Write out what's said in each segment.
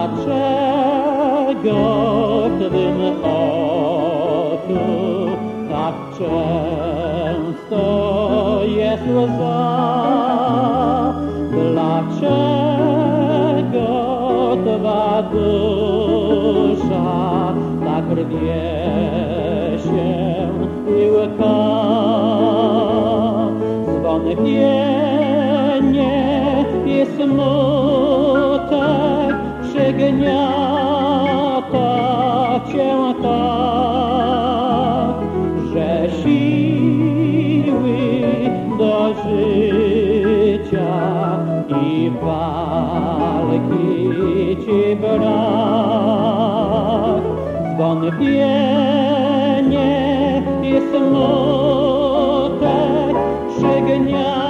گ تو لاکھ گوت باد ناکر دیا شا کیے اسمت چمتاش کی بار گیچا گنگ پیا اس مگنیا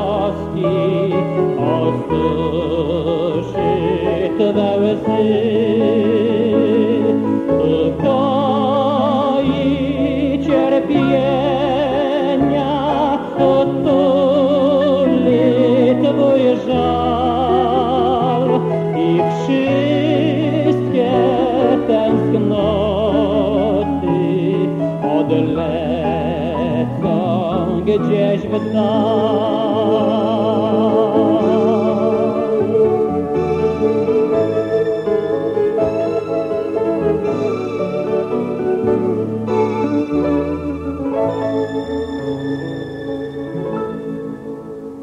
چڑکشاش کے دن ادھر جیش و